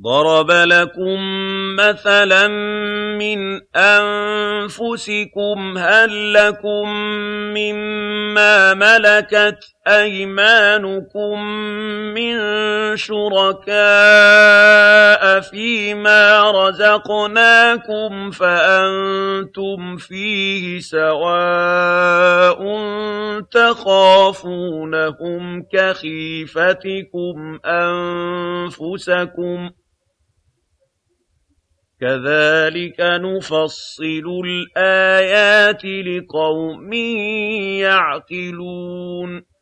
ضَرَبَ لَكُم مَّثَلًا مِّنْ أَنفُسِكُمْ ۖ هَل لَّكُم مِّمَّا مَلَكَتْ أَيْمَانُكُم مِّن شُرَكَاءَ فِي مَا رَزَقْنَاكُمْ فَأَنتُمْ فِيهِ سَوَاءٌ تَخَافُونَهُمْ كَخِيفَتِكُمْ أَنفُسَكُمْ ۚ كَذَٰلِكَ نُفَصِّلُ الْآيَاتِ لِقَوْمٍ يَعْقِلُونَ.